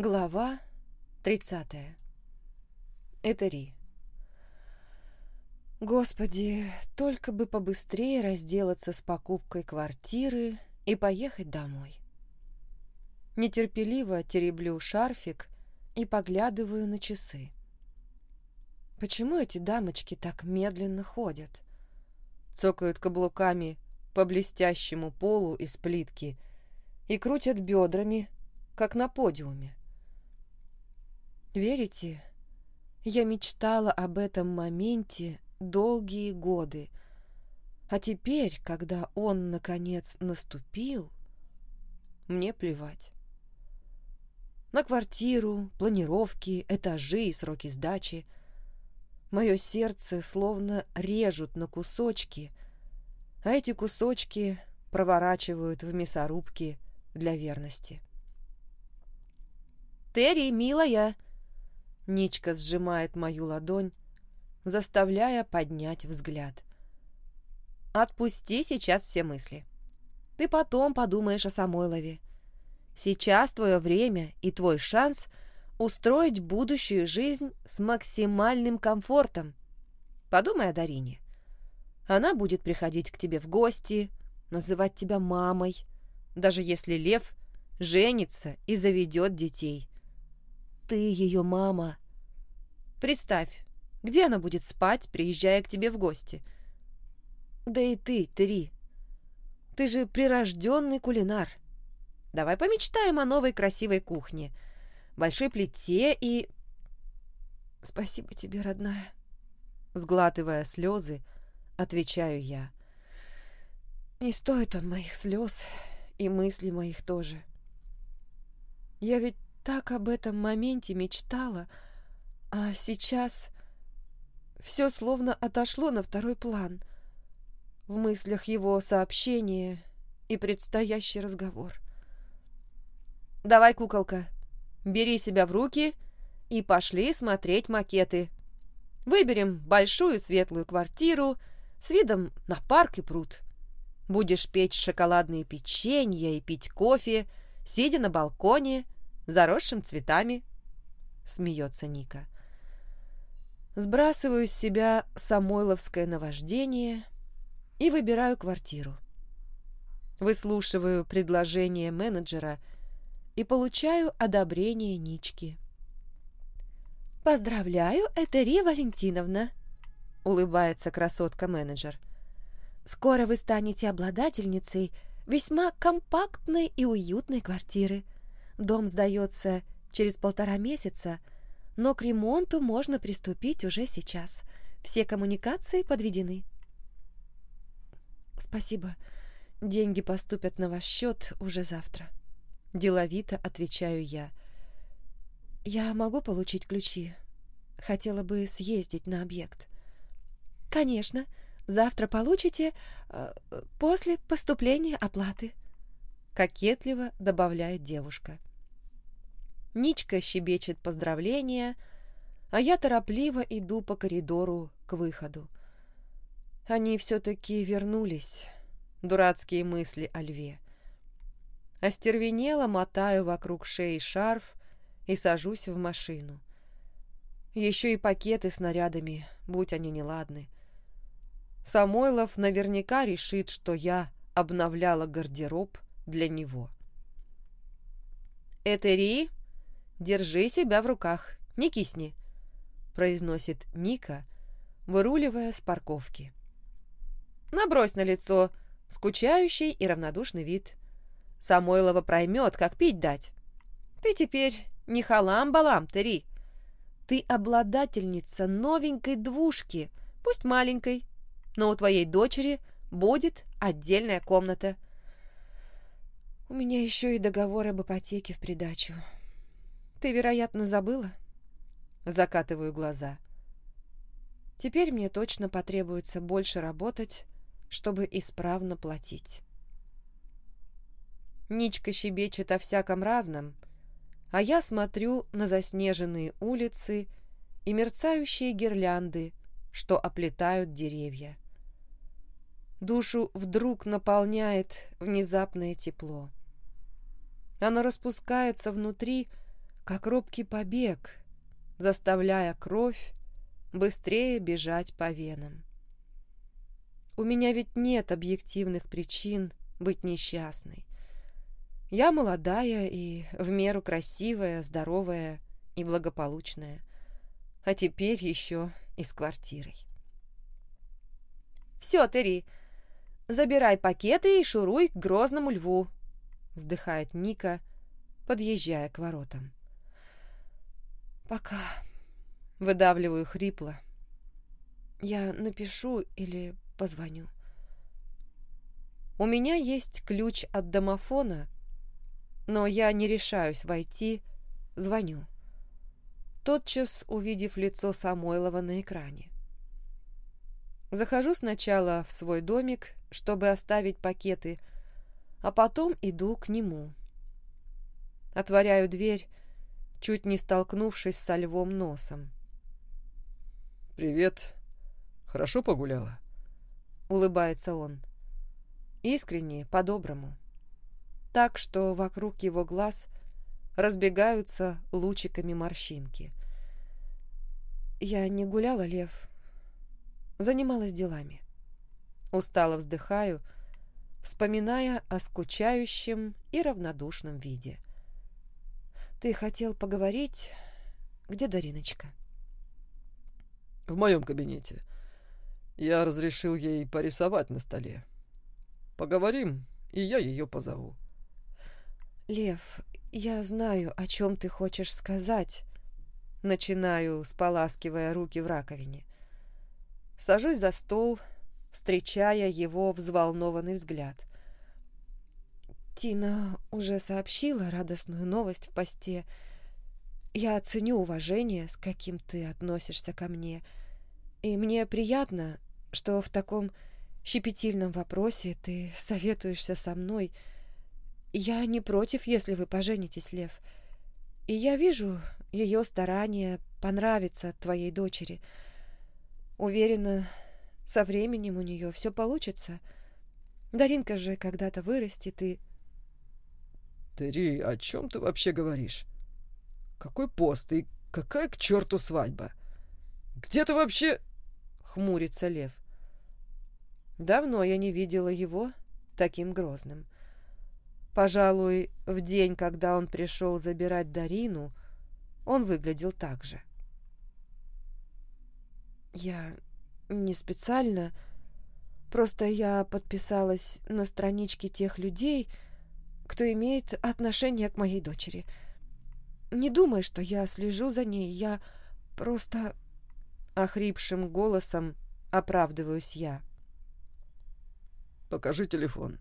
Глава 30. Это Ри. Господи, только бы побыстрее разделаться с покупкой квартиры и поехать домой. Нетерпеливо тереблю шарфик и поглядываю на часы. Почему эти дамочки так медленно ходят? Цокают каблуками по блестящему полу из плитки и крутят бедрами, как на подиуме. Верите, я мечтала об этом моменте долгие годы, а теперь, когда он, наконец, наступил, мне плевать. На квартиру, планировки, этажи и сроки сдачи. Мое сердце словно режут на кусочки, а эти кусочки проворачивают в мясорубки для верности. «Терри, милая!» Ничка сжимает мою ладонь, заставляя поднять взгляд. «Отпусти сейчас все мысли. Ты потом подумаешь о Самойлове. Сейчас твое время и твой шанс устроить будущую жизнь с максимальным комфортом. Подумай о Дарине. Она будет приходить к тебе в гости, называть тебя мамой, даже если Лев женится и заведет детей. Ты ее мама. Представь, где она будет спать, приезжая к тебе в гости? Да и ты, Три. Ты же прирожденный кулинар. Давай помечтаем о новой красивой кухне, большой плите и... Спасибо тебе, родная. Сглатывая слезы, отвечаю я. Не стоит он моих слез и мыслей моих тоже. Я ведь так об этом моменте мечтала, а сейчас все словно отошло на второй план. В мыслях его сообщение и предстоящий разговор. «Давай, куколка, бери себя в руки и пошли смотреть макеты. Выберем большую светлую квартиру с видом на парк и пруд. Будешь печь шоколадные печенья и пить кофе, сидя на балконе, заросшим цветами», — смеется Ника. Сбрасываю с себя самойловское наваждение и выбираю квартиру. Выслушиваю предложение менеджера и получаю одобрение Нички. «Поздравляю, это Рия Валентиновна», — улыбается красотка-менеджер. «Скоро вы станете обладательницей весьма компактной и уютной квартиры. Дом сдается через полтора месяца — но к ремонту можно приступить уже сейчас. Все коммуникации подведены. Спасибо. Деньги поступят на ваш счет уже завтра. Деловито отвечаю я. Я могу получить ключи? Хотела бы съездить на объект. Конечно. Завтра получите э, после поступления оплаты. Кокетливо добавляет девушка. Ничка щебечет поздравления, а я торопливо иду по коридору к выходу. Они все-таки вернулись, дурацкие мысли о льве. Остервенело мотаю вокруг шеи шарф и сажусь в машину. Еще и пакеты с нарядами, будь они неладны. Самойлов наверняка решит, что я обновляла гардероб для него. «Этери?» Держи себя в руках, не кисни», — произносит Ника, выруливая с парковки. «Набрось на лицо скучающий и равнодушный вид. Самойлова проймет, как пить дать. Ты теперь не халам-балам, Тери. Ты обладательница новенькой двушки, пусть маленькой, но у твоей дочери будет отдельная комната. У меня еще и договор об ипотеке в придачу. Ты, вероятно, забыла? Закатываю глаза. Теперь мне точно потребуется больше работать, чтобы исправно платить. Ничка щебечет о всяком разном, а я смотрю на заснеженные улицы и мерцающие гирлянды, что оплетают деревья. Душу вдруг наполняет внезапное тепло. Оно распускается внутри, как робкий побег, заставляя кровь быстрее бежать по венам. У меня ведь нет объективных причин быть несчастной. Я молодая и в меру красивая, здоровая и благополучная. А теперь еще и с квартирой. «Все, Терри, забирай пакеты и шуруй к грозному льву», вздыхает Ника, подъезжая к воротам. «Пока», — выдавливаю хрипло. «Я напишу или позвоню». У меня есть ключ от домофона, но я не решаюсь войти, звоню. Тотчас увидев лицо Самойлова на экране. Захожу сначала в свой домик, чтобы оставить пакеты, а потом иду к нему. Отворяю дверь, чуть не столкнувшись со львом носом. «Привет. Хорошо погуляла?» — улыбается он. Искренне, по-доброму так что вокруг его глаз разбегаются лучиками морщинки. Я не гуляла, Лев. Занималась делами. Устало вздыхаю, вспоминая о скучающем и равнодушном виде. Ты хотел поговорить? Где Дариночка? В моем кабинете. Я разрешил ей порисовать на столе. Поговорим, и я ее позову. «Лев, я знаю, о чем ты хочешь сказать». Начинаю, споласкивая руки в раковине. Сажусь за стол, встречая его взволнованный взгляд. Тина уже сообщила радостную новость в посте. Я ценю уважение, с каким ты относишься ко мне. И мне приятно, что в таком щепетильном вопросе ты советуешься со мной — я не против, если вы поженитесь, Лев. И я вижу ее старание понравиться твоей дочери. Уверена, со временем у нее все получится. Даринка же когда-то вырастет и... Терри, о чем ты вообще говоришь? Какой пост и какая к черту свадьба? Где ты вообще... Хмурится Лев. Давно я не видела его таким грозным. — Пожалуй, в день, когда он пришел забирать Дарину, он выглядел так же. Я не специально, просто я подписалась на страничке тех людей, кто имеет отношение к моей дочери. Не думай, что я слежу за ней, я просто... Охрипшим голосом оправдываюсь я. «Покажи телефон»,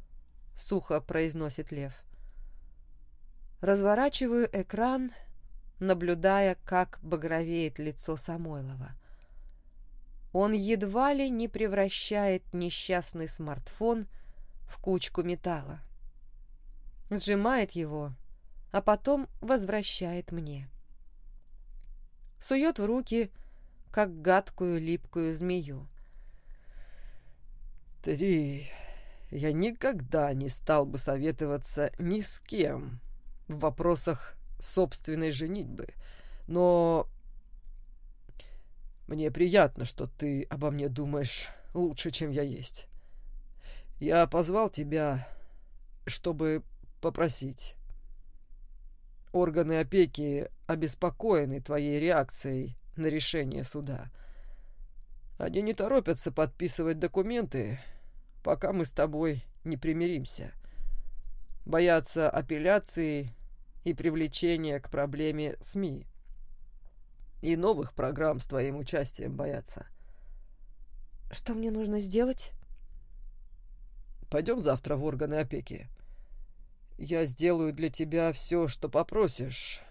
— сухо произносит Лев. Разворачиваю экран, наблюдая, как багровеет лицо Самойлова. Он едва ли не превращает несчастный смартфон в кучку металла. Сжимает его, а потом возвращает мне. Сует в руки, как гадкую липкую змею. «Три...» я никогда не стал бы советоваться ни с кем в вопросах собственной женитьбы. Но мне приятно, что ты обо мне думаешь лучше, чем я есть. Я позвал тебя, чтобы попросить. Органы опеки обеспокоены твоей реакцией на решение суда. Они не торопятся подписывать документы, пока мы с тобой не примиримся. Боятся апелляции и привлечения к проблеме СМИ. И новых программ с твоим участием боятся. Что мне нужно сделать? Пойдем завтра в органы опеки. Я сделаю для тебя все, что попросишь.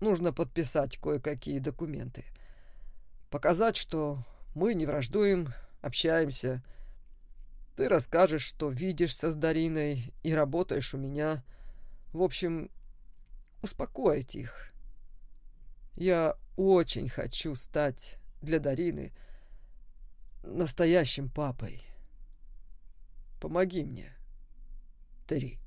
Нужно подписать кое-какие документы. Показать, что мы не враждуем, общаемся, ты расскажешь, что видишься с Дариной и работаешь у меня. В общем, успокоить их. Я очень хочу стать для Дарины настоящим папой. Помоги мне, Терри.